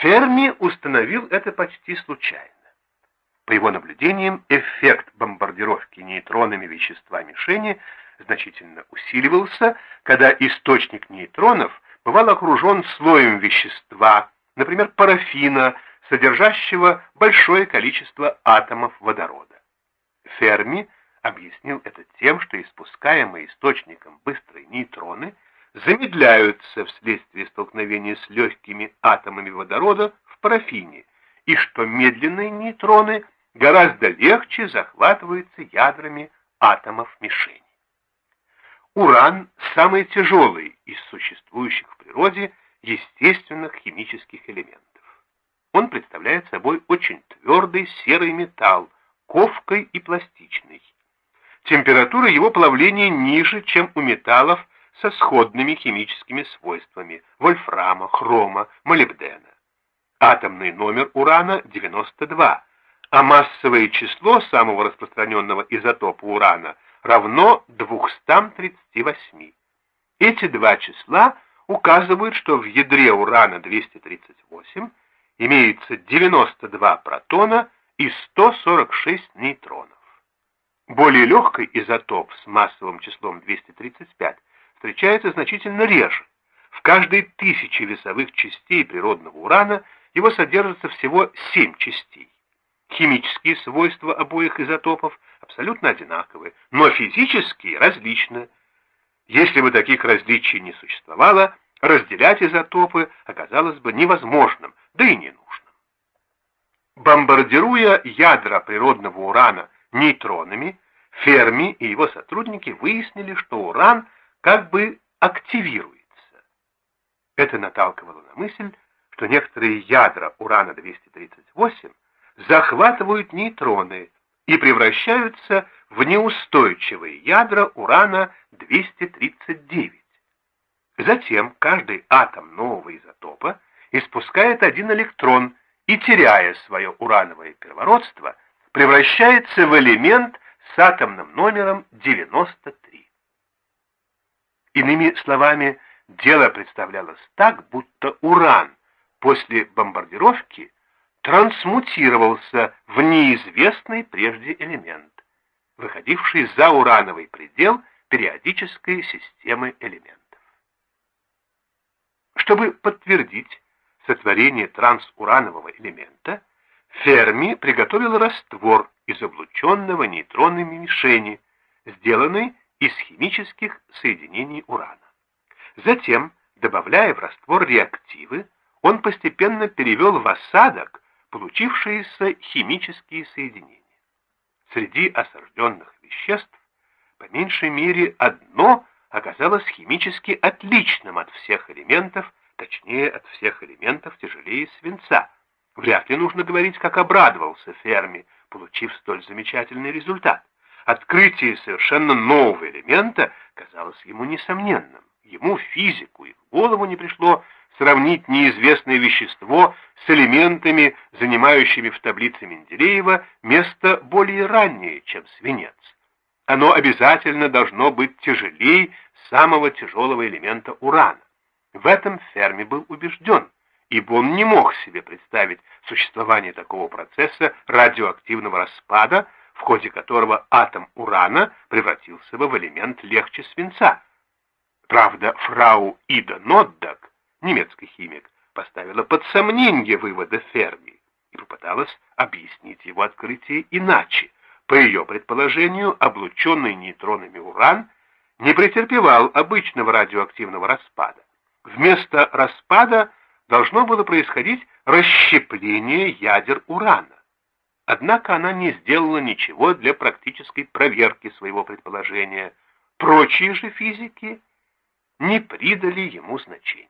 Ферми установил это почти случайно. По его наблюдениям, эффект бомбардировки нейтронами вещества мишени значительно усиливался, когда источник нейтронов бывал окружен слоем вещества, например, парафина, содержащего большое количество атомов водорода. Ферми объяснил это тем, что испускаемые источником быстрые нейтроны замедляются вследствие столкновения с легкими атомами водорода в парафине, и что медленные нейтроны гораздо легче захватываются ядрами атомов мишени. Уран – самый тяжелый из существующих в природе естественных химических элементов. Он представляет собой очень твердый серый металл, ковкой и пластичный. Температура его плавления ниже, чем у металлов со сходными химическими свойствами – вольфрама, хрома, молибдена. Атомный номер урана 92, а массовое число самого распространенного изотопа урана равно 238. Эти два числа указывают, что в ядре урана-238 имеется 92 протона и 146 нейтронов. Более легкий изотоп с массовым числом 235 встречается значительно реже. В каждой тысяче весовых частей природного урана его содержится всего 7 частей. Химические свойства обоих изотопов абсолютно одинаковы, но физические различны. Если бы таких различий не существовало, разделять изотопы оказалось бы невозможным, да и не нужным. Бомбардируя ядра природного урана нейтронами, Ферми и его сотрудники выяснили, что уран как бы активируется. Это наталкивало на мысль, что некоторые ядра урана-238 захватывают нейтроны и превращаются в неустойчивые ядра урана-239. Затем каждый атом нового изотопа испускает один электрон и, теряя свое урановое первородство, превращается в элемент с атомным номером 93. Иными словами, дело представлялось так, будто уран после бомбардировки трансмутировался в неизвестный прежде элемент, выходивший за урановый предел периодической системы элементов. Чтобы подтвердить сотворение трансуранового элемента, Ферми приготовил раствор из облученного нейтронами мишени, сделанный из химических соединений урана. Затем, добавляя в раствор реактивы, он постепенно перевел в осадок получившиеся химические соединения. Среди осажденных веществ по меньшей мере одно оказалось химически отличным от всех элементов, точнее от всех элементов тяжелее свинца. Вряд ли нужно говорить, как обрадовался Ферми, получив столь замечательный результат. Открытие совершенно нового элемента казалось ему несомненным. Ему, физику, и в голову не пришло сравнить неизвестное вещество с элементами, занимающими в таблице Менделеева место более раннее, чем свинец. Оно обязательно должно быть тяжелее самого тяжелого элемента урана. В этом Ферми был убежден, ибо он не мог себе представить существование такого процесса радиоактивного распада, в ходе которого атом урана превратился бы в элемент легче свинца. Правда, фрау Ида Ноддак, немецкий химик, поставила под сомнение выводы Ферми и попыталась объяснить его открытие иначе. По ее предположению, облученный нейтронами уран не претерпевал обычного радиоактивного распада. Вместо распада должно было происходить расщепление ядер урана. Однако она не сделала ничего для практической проверки своего предположения. Прочие же физики не придали ему значения.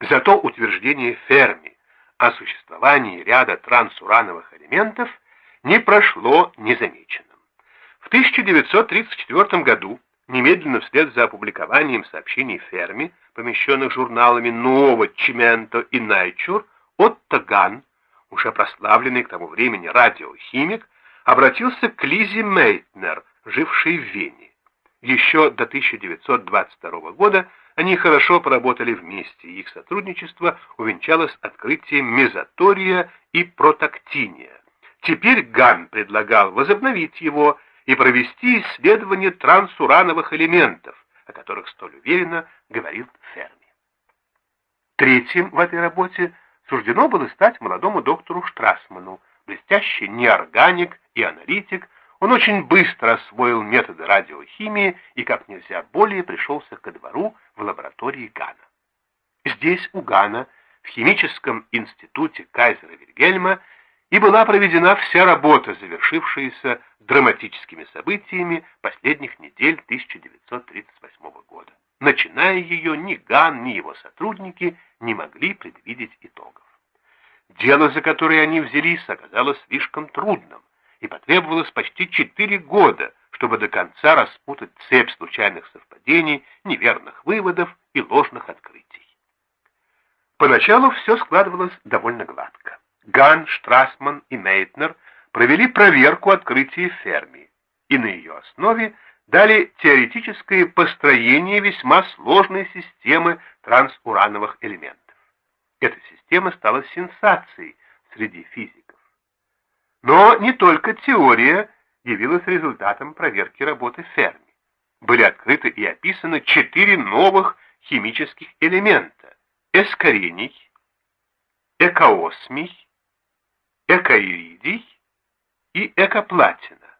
Зато утверждение Ферми о существовании ряда трансурановых элементов не прошло незамеченным. В 1934 году Немедленно вслед за опубликованием сообщений Ферми, помещенных журналами «Ново», «Чименто» и «Найчур», Отто Ган, уже прославленный к тому времени радиохимик, обратился к Лизе Мейтнер, жившей в Вене. Еще до 1922 года они хорошо поработали вместе, и их сотрудничество увенчалось открытием мезотория и протактиния. Теперь Ган предлагал возобновить его и провести исследование трансурановых элементов, о которых столь уверенно говорил Ферми. Третьим в этой работе суждено было стать молодому доктору Штрасману, блестящий неорганик и аналитик, он очень быстро освоил методы радиохимии и как нельзя более пришелся ко двору в лаборатории Гана. Здесь у Гана, в химическом институте Кайзера Вильгельма, и была проведена вся работа, завершившаяся драматическими событиями последних недель 1938 года. Начиная ее, ни Ган, ни его сотрудники не могли предвидеть итогов. Дело, за которое они взялись, оказалось слишком трудным, и потребовалось почти четыре года, чтобы до конца распутать цепь случайных совпадений, неверных выводов и ложных открытий. Поначалу все складывалось довольно гладко. Ган, Штрасман и Мейтнер провели проверку открытия Ферми и на ее основе дали теоретическое построение весьма сложной системы трансурановых элементов. Эта система стала сенсацией среди физиков. Но не только теория явилась результатом проверки работы Ферми. Были открыты и описаны четыре новых химических элемента – эскарений, экоосмий, экоиридий и экоплатина.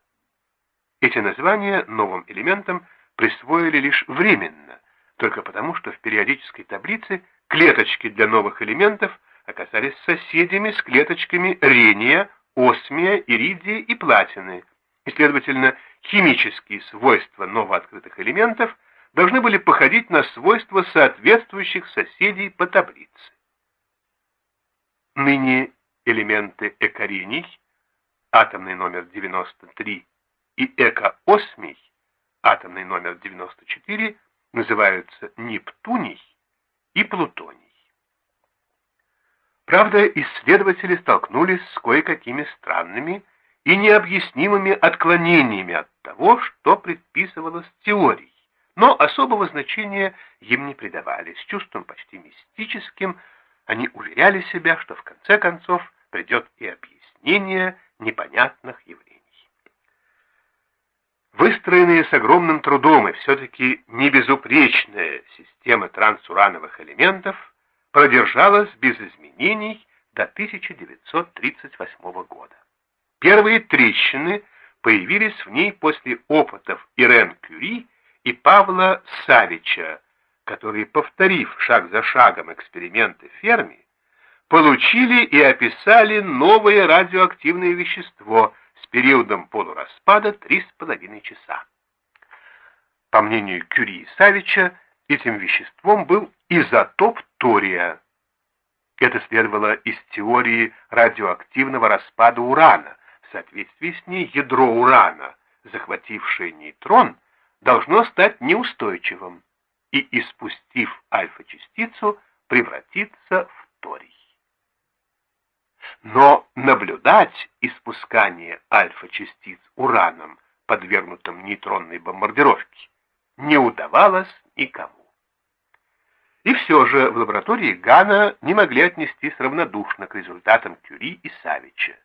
Эти названия новым элементам присвоили лишь временно, только потому, что в периодической таблице клеточки для новых элементов оказались соседями с клеточками рения, осмия, иридия и платины, и, следовательно, химические свойства новооткрытых элементов должны были походить на свойства соответствующих соседей по таблице. Ныне элементы экорений, атомный номер 93, и экоосмий, атомный номер 94, называются Нептуний и Плутоний. Правда, исследователи столкнулись с кое-какими странными и необъяснимыми отклонениями от того, что предписывалось теорией, но особого значения им не придавали. С чувством почти мистическим они уверяли себя, что в конце концов придет и объяснение непонятных явлений. Выстроенная с огромным трудом и все-таки не безупречная система трансурановых элементов продержалась без изменений до 1938 года. Первые трещины появились в ней после опытов Ирен Кюри и Павла Савича, которые, повторив шаг за шагом эксперименты Ферми, получили и описали новое радиоактивное вещество периодом полураспада 3,5 часа. По мнению Кюри и Савича, этим веществом был изотоп тория. Это следовало из теории радиоактивного распада урана. В соответствии с ней ядро урана, захватившее нейтрон, должно стать неустойчивым и, испустив альфа-частицу, превратиться в торий. Но наблюдать испускание альфа-частиц ураном, подвергнутым нейтронной бомбардировке, не удавалось никому. И все же в лаборатории Гана не могли отнестись равнодушно к результатам Кюри и Савича.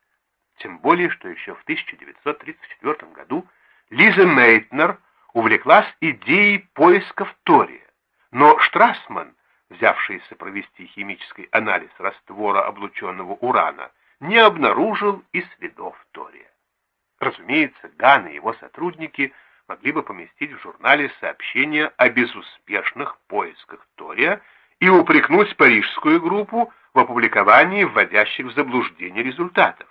Тем более, что еще в 1934 году Лиза Мейтнер увлеклась идеей поисков тория, но Штрасман взявшийся провести химический анализ раствора облученного урана, не обнаружил и следов тория. Разумеется, Ган и его сотрудники могли бы поместить в журнале сообщение о безуспешных поисках тория и упрекнуть парижскую группу в опубликовании вводящих в заблуждение результатов.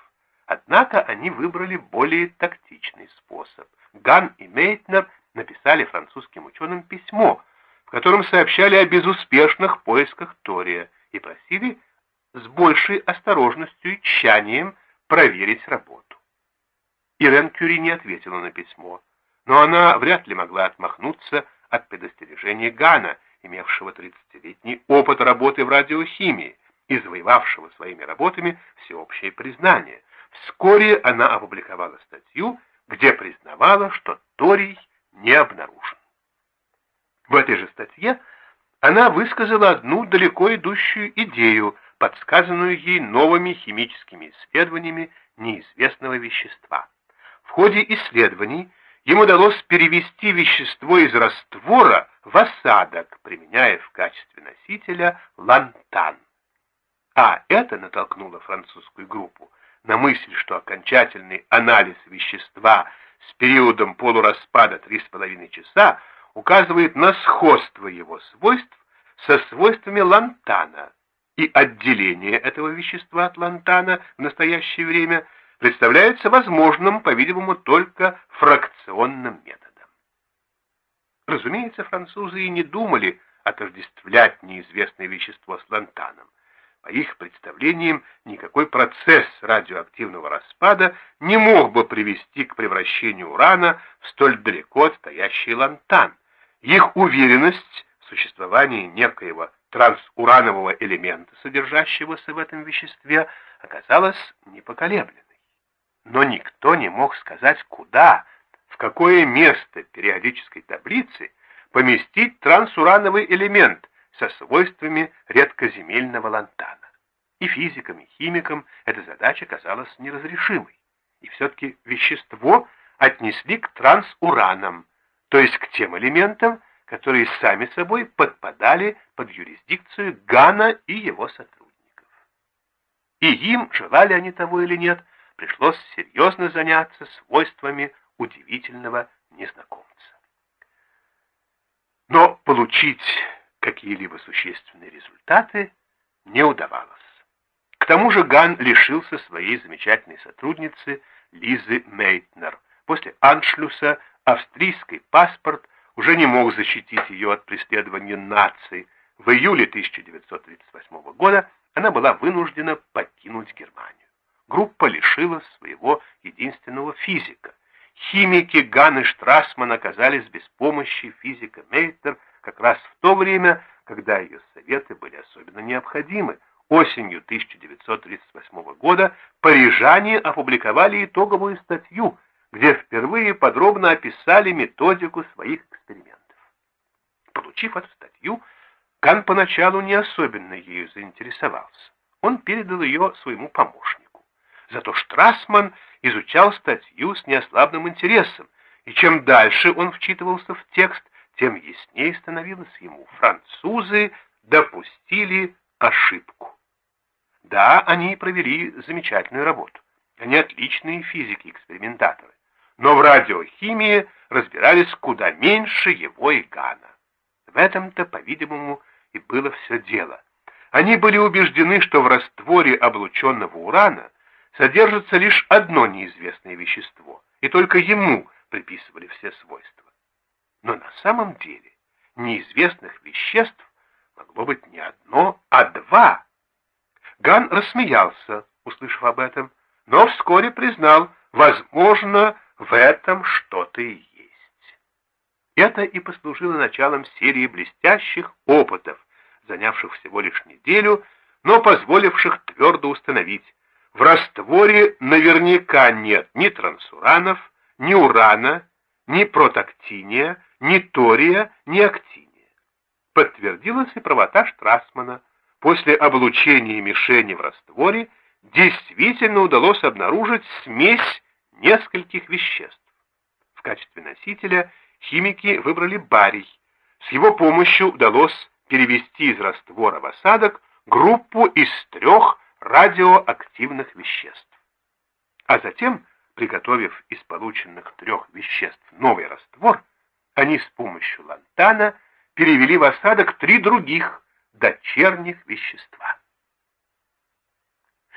Однако они выбрали более тактичный способ. Ган и Мейтнер написали французским ученым письмо, в котором сообщали о безуспешных поисках Тория и просили с большей осторожностью и тщанием проверить работу. Ирен Кюри не ответила на письмо, но она вряд ли могла отмахнуться от предостережения Гана, имевшего 30-летний опыт работы в радиохимии и завоевавшего своими работами всеобщее признание. Вскоре она опубликовала статью, где признавала, что Торий не обнаружен. В этой же статье она высказала одну далеко идущую идею, подсказанную ей новыми химическими исследованиями неизвестного вещества. В ходе исследований им удалось перевести вещество из раствора в осадок, применяя в качестве носителя лантан. А это натолкнуло французскую группу на мысль, что окончательный анализ вещества с периодом полураспада 3,5 часа указывает на сходство его свойств со свойствами лантана, и отделение этого вещества от лантана в настоящее время представляется возможным, по-видимому, только фракционным методом. Разумеется, французы и не думали отождествлять неизвестное вещество с лантаном. По их представлениям, никакой процесс радиоактивного распада не мог бы привести к превращению урана в столь далеко отстоящий лантан. Их уверенность в существовании некоего трансуранового элемента, содержащегося в этом веществе, оказалась непоколебленной. Но никто не мог сказать, куда, в какое место периодической таблицы поместить трансурановый элемент со свойствами редкоземельного лантана. И физикам, и химикам эта задача казалась неразрешимой. И все-таки вещество отнесли к трансуранам, то есть к тем элементам, которые сами собой подпадали под юрисдикцию Гана и его сотрудников. И им, желали они того или нет, пришлось серьезно заняться свойствами удивительного незнакомца. Но получить какие-либо существенные результаты не удавалось. К тому же Ган лишился своей замечательной сотрудницы Лизы Мейтнер. После аншлюса австрийский паспорт уже не мог защитить ее от преследования нации. В июле 1938 года она была вынуждена покинуть Германию. Группа лишилась своего единственного физика. Химики Ган и Штрасман оказались без помощи физика Мейтер как раз в то время, когда ее советы были особенно необходимы. Осенью 1938 года парижане опубликовали итоговую статью где впервые подробно описали методику своих экспериментов. Получив эту статью, Кан поначалу не особенно ею заинтересовался. Он передал ее своему помощнику. Зато Штрасман изучал статью с неослабным интересом, и чем дальше он вчитывался в текст, тем яснее становилось ему. Французы допустили ошибку. Да, они провели замечательную работу. Они отличные физики-экспериментаторы но в радиохимии разбирались куда меньше его и Гана. В этом-то, по-видимому, и было все дело. Они были убеждены, что в растворе облученного урана содержится лишь одно неизвестное вещество, и только ему приписывали все свойства. Но на самом деле неизвестных веществ могло быть не одно, а два. Ган рассмеялся, услышав об этом, но вскоре признал, возможно, в этом что-то и есть. Это и послужило началом серии блестящих опытов, занявших всего лишь неделю, но позволивших твердо установить, в растворе наверняка нет ни трансуранов, ни урана, ни протактиния, ни тория, ни актиния. Подтвердилась и правота Штрасмана. После облучения мишени в растворе действительно удалось обнаружить смесь нескольких веществ. В качестве носителя химики выбрали барий. С его помощью удалось перевести из раствора в осадок группу из трех радиоактивных веществ. А затем, приготовив из полученных трех веществ новый раствор, они с помощью лантана перевели в осадок три других дочерних вещества.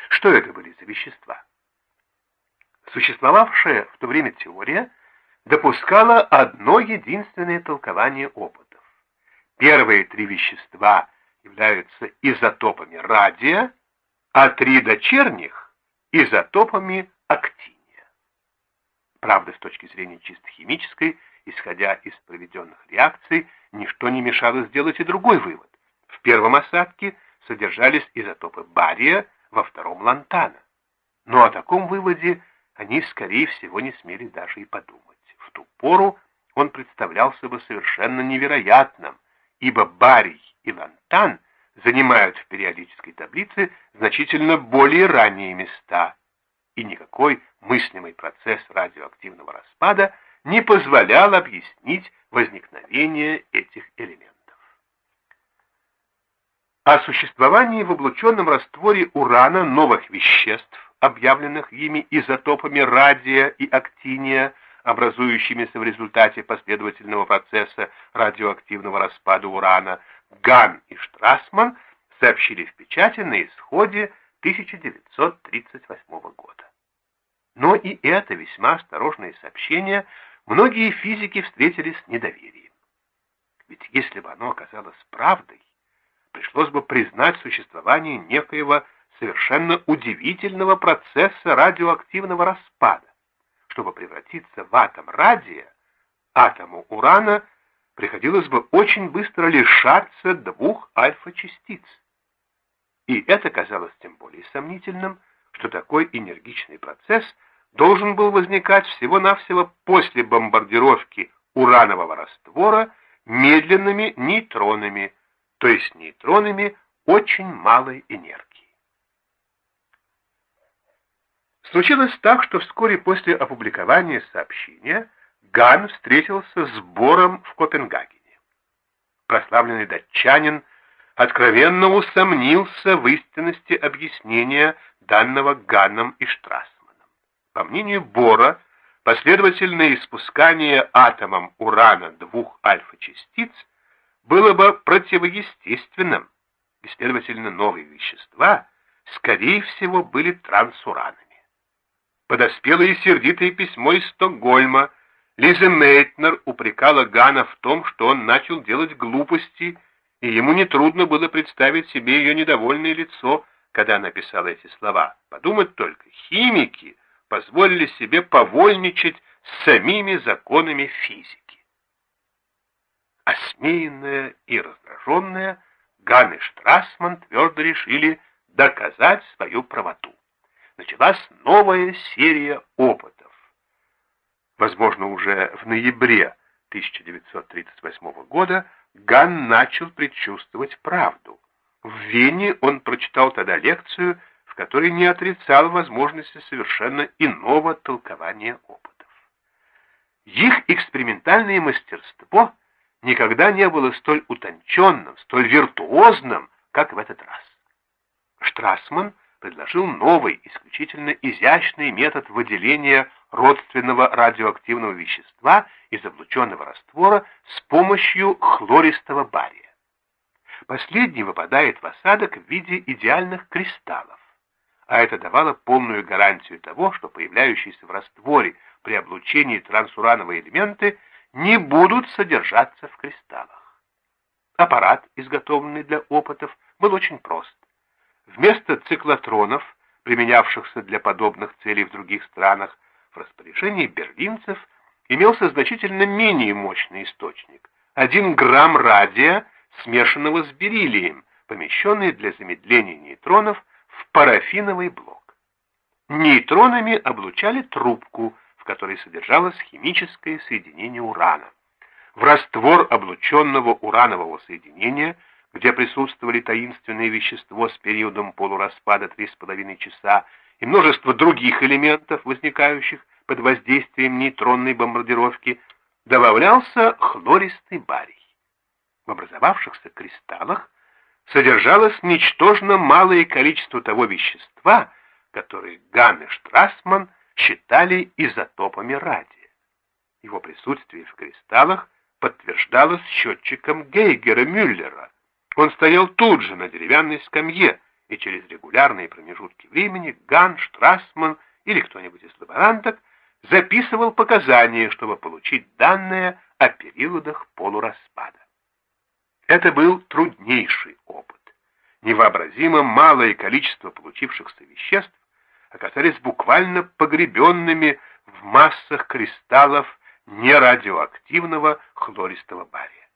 Что это были за вещества? Существовавшая в то время теория допускала одно единственное толкование опытов. Первые три вещества являются изотопами радия, а три дочерних — изотопами актиния. Правда, с точки зрения чисто химической, исходя из проведенных реакций, ничто не мешало сделать и другой вывод. В первом осадке содержались изотопы бария, во втором — лантана. Но о таком выводе они, скорее всего, не смели даже и подумать. В ту пору он представлялся бы совершенно невероятным, ибо барий и лантан занимают в периодической таблице значительно более ранние места, и никакой мыслимый процесс радиоактивного распада не позволял объяснить возникновение этих элементов. О существовании в облученном растворе урана новых веществ, объявленных ими изотопами радия и актиния, образующимися в результате последовательного процесса радиоактивного распада урана, Ган и Штрасман сообщили в печати на исходе 1938 года. Но и это весьма осторожное сообщение многие физики встретили с недоверием. Ведь если бы оно оказалось правдой, пришлось бы признать существование некоего совершенно удивительного процесса радиоактивного распада. Чтобы превратиться в атом радия, атому урана приходилось бы очень быстро лишаться двух альфа-частиц. И это казалось тем более сомнительным, что такой энергичный процесс должен был возникать всего-навсего после бомбардировки уранового раствора медленными нейтронами, то есть нейтронами очень малой энергии. Случилось так, что вскоре после опубликования сообщения Ган встретился с Бором в Копенгагене. Прославленный датчанин откровенно усомнился в истинности объяснения данного Ганном и Штрасманом. По мнению Бора, последовательное испускание атомом урана двух альфа-частиц было бы противоестественным, и, следовательно, новые вещества, скорее всего, были трансуранами. Подоспело и сердитое письмо из Стокгольма. Лиза Мейтнер упрекала Гана в том, что он начал делать глупости, и ему нетрудно было представить себе ее недовольное лицо, когда она писала эти слова. Подумать только, химики позволили себе повольничать с самими законами физики. Осмеянная и раздраженная, Ган и Штрасман твердо решили доказать свою правоту. Началась новая серия опытов. Возможно, уже в ноябре 1938 года Ган начал предчувствовать правду. В Вене он прочитал тогда лекцию, в которой не отрицал возможности совершенно иного толкования опытов. Их экспериментальное мастерство никогда не было столь утонченным, столь виртуозным, как в этот раз. Штрасман предложил новый, исключительно изящный метод выделения родственного радиоактивного вещества из облученного раствора с помощью хлористого бария. Последний выпадает в осадок в виде идеальных кристаллов, а это давало полную гарантию того, что появляющиеся в растворе при облучении трансурановые элементы – не будут содержаться в кристаллах. Аппарат, изготовленный для опытов, был очень прост. Вместо циклотронов, применявшихся для подобных целей в других странах, в распоряжении берлинцев имелся значительно менее мощный источник – 1 грамм радия, смешанного с бериллием, помещенный для замедления нейтронов в парафиновый блок. Нейтронами облучали трубку, в которой содержалось химическое соединение урана. В раствор облученного уранового соединения, где присутствовали таинственное вещество с периодом полураспада 3,5 часа и множество других элементов, возникающих под воздействием нейтронной бомбардировки, добавлялся хлористый барий. В образовавшихся кристаллах содержалось ничтожно малое количество того вещества, которое Ганн и Штрасман – считали изотопами радия. Его присутствие в кристаллах подтверждалось счетчиком Гейгера Мюллера. Он стоял тут же на деревянной скамье, и через регулярные промежутки времени Ган, Штрасман или кто-нибудь из лаборанток записывал показания, чтобы получить данные о периодах полураспада. Это был труднейший опыт. Невообразимо малое количество получившихся веществ оказались буквально погребенными в массах кристаллов нерадиоактивного хлористого бария.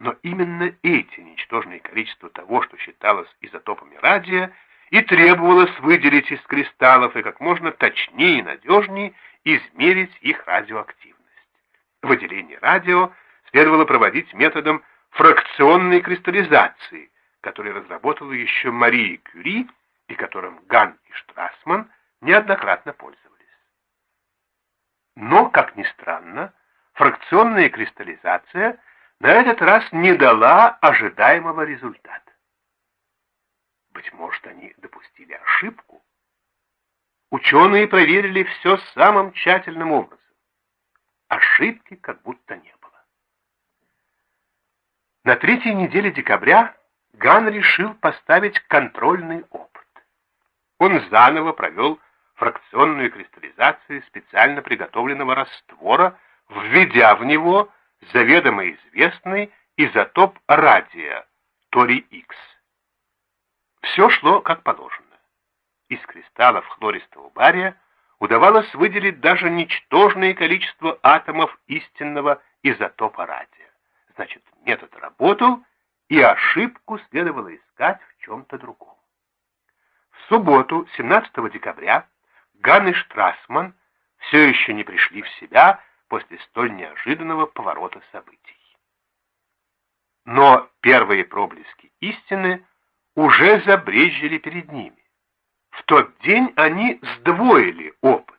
Но именно эти ничтожные количества того, что считалось изотопами радия, и требовалось выделить из кристаллов и как можно точнее и надежнее измерить их радиоактивность. Выделение радио следовало проводить методом фракционной кристаллизации, который разработала еще Мария Кюри и которым Ган и Штрасман неоднократно пользовались. Но, как ни странно, фракционная кристаллизация на этот раз не дала ожидаемого результата. Быть может, они допустили ошибку? Ученые проверили все самым тщательным образом. Ошибки как будто не было. На третьей неделе декабря Ган решил поставить контрольный опыт. Он заново провел фракционную кристаллизацию специально приготовленного раствора, введя в него заведомо известный изотоп радия, Тори-Х. Все шло как положено. Из кристаллов хлористого бария удавалось выделить даже ничтожное количество атомов истинного изотопа радия. Значит, метод работал, и ошибку следовало искать в чем-то другом. В субботу, 17 декабря, Ган и Штрасман все еще не пришли в себя после столь неожиданного поворота событий. Но первые проблески истины уже забрезжили перед ними. В тот день они сдвоили опыт.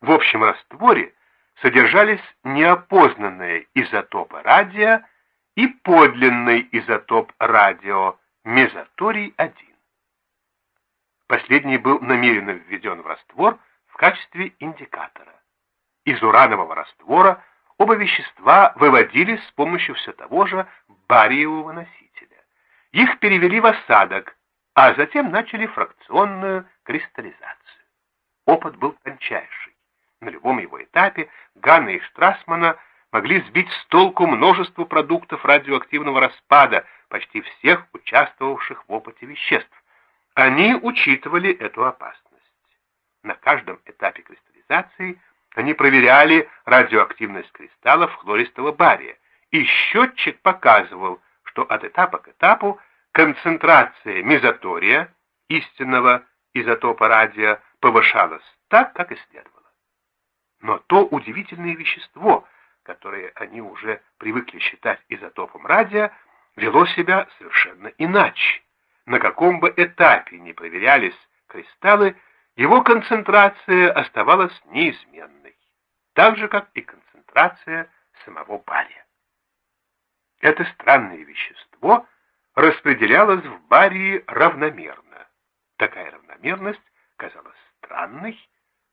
В общем растворе содержались неопознанные изотопы радия и подлинный изотоп радио мезоторий-1. Последний был намеренно введен в раствор в качестве индикатора. Из уранового раствора оба вещества выводились с помощью все того же бариевого носителя. Их перевели в осадок, а затем начали фракционную кристаллизацию. Опыт был тончайший. На любом его этапе Ганна и Штрасмана могли сбить с толку множество продуктов радиоактивного распада почти всех участвовавших в опыте веществ. Они учитывали эту опасность. На каждом этапе кристаллизации они проверяли радиоактивность кристаллов хлористого бария, и счетчик показывал, что от этапа к этапу концентрация мезотория, истинного изотопа радия, повышалась так, как и следовало. Но то удивительное вещество, которое они уже привыкли считать изотопом радия, вело себя совершенно иначе. На каком бы этапе ни проверялись кристаллы, его концентрация оставалась неизменной, так же, как и концентрация самого бария. Это странное вещество распределялось в барии равномерно. Такая равномерность казалась странной,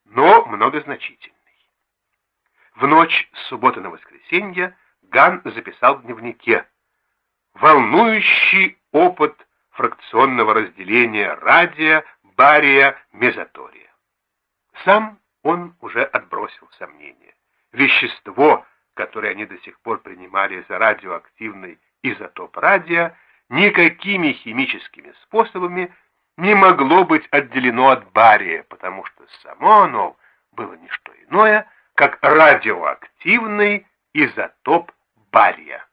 но многозначительной. В ночь с субботы на воскресенье Ган записал в дневнике «Волнующий опыт фракционного разделения радия, бария, мезотория». Сам он уже отбросил сомнения. Вещество, которое они до сих пор принимали за радиоактивный изотоп радия, никакими химическими способами не могло быть отделено от бария, потому что само оно было не что иное, как радиоактивный изотоп бария.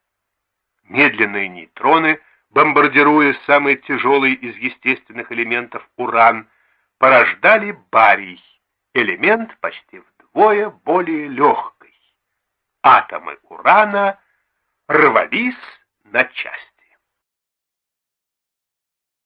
Медленные нейтроны, бомбардируя самый тяжелый из естественных элементов уран, порождали барий, элемент почти вдвое более легкий. Атомы урана рвались на части.